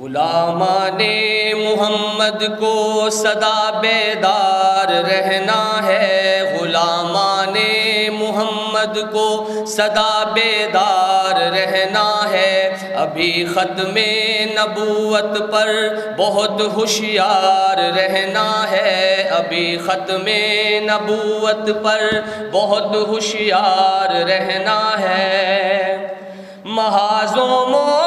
غلامان محمد کو صدا بیدار رہنا ہے۔ غلامان محمد کو صدا بیدار رہنا ہے۔ ابھی ختم نبوت پر بہت ہوشیار رہنا ہے۔ ابھی ختم نبوت پر بہت ہوشیار رہنا ہے۔ محاذوں مورچوں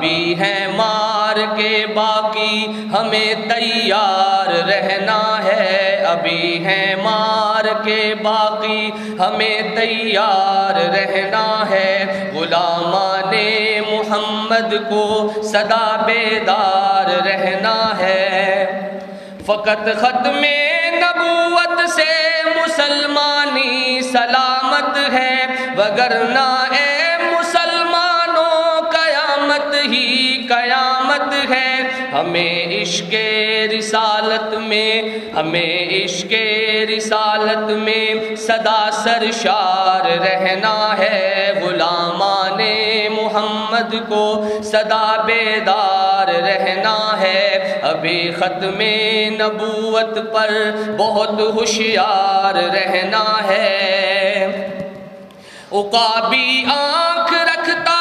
ابھی ہے مار کے باقی، ہمیں تیار رہنا ہے۔ ابھی ہے مار کے باقی، ہمیں تیار رہنا ہے۔ غلامان محمد کو صدا بیدار رہنا ہے۔ فقط ختم نبوت سے مسلمانی سلامت ہے۔ وگرنہ اے ہی قیامت ہے۔ ہمیں عشق رسالت میں، ہمیں عشق رسالت میں صدا سرشار رہنا ہے۔ غلامان محمد کو صدا بیدار رہنا ہے۔ ابھی ختم نبوت پر بہت ہوشیار رہنا ہے۔ اقابی آنکھ رکھتا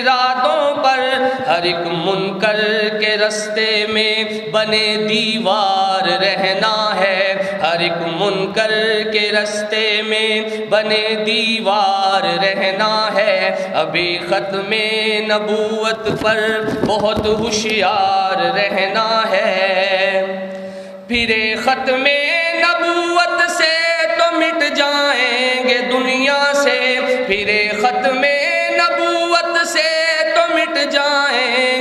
ارادوں پر ہر ایک منکر کے رستے میں بنے دیوار رہنا ہے۔ ہر ایک منکر کے رستے میں بنے دیوار رہنا ہے۔ ابھی ختم نبوت پر بہت ہوشیار رہنا ہے۔ پھرے ختم نبوت سے تو مٹ جائیں گے دنیا سے۔ پھرے ختم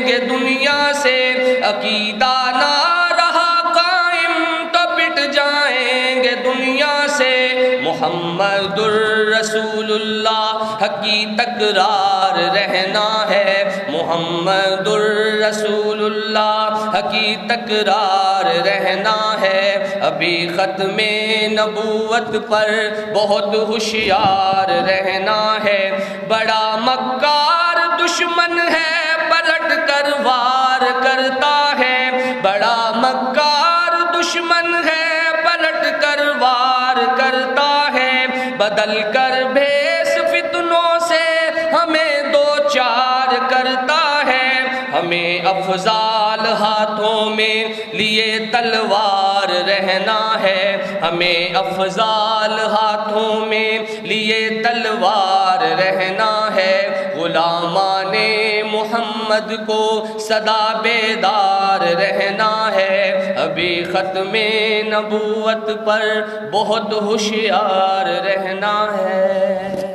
گے دنیا سے عقیدہ نہ رہا قائم تو پٹ جائیں گے دنیا سے محمد الرسول اللہ حقی تکرار رہنا ہے محمد الرسول اللہ حقی تکرار رہنا ہے ابھی ختم نبوت پر بہت ہوشیار رہنا ہے بڑا مکار دشمن ہے پلٹ کر وار کرتا ہے۔ بڑا مکار دشمن ہے، پلٹ کر وار کرتا ہے۔ بدل کر بھیس فتنوں سے ہمیں دو چار کرتا ہے۔ ہمیں افضال ہاتھوں میں لیے تلوار رہنا ہے۔ ہمیں افضال ہاتھوں میں لیے تلوار رہنا ہے۔ غلامان محمد کو صدا بیدار رہنا ہے۔ ابھی ختم نبوت پر بہت ہوشیار رہنا ہے۔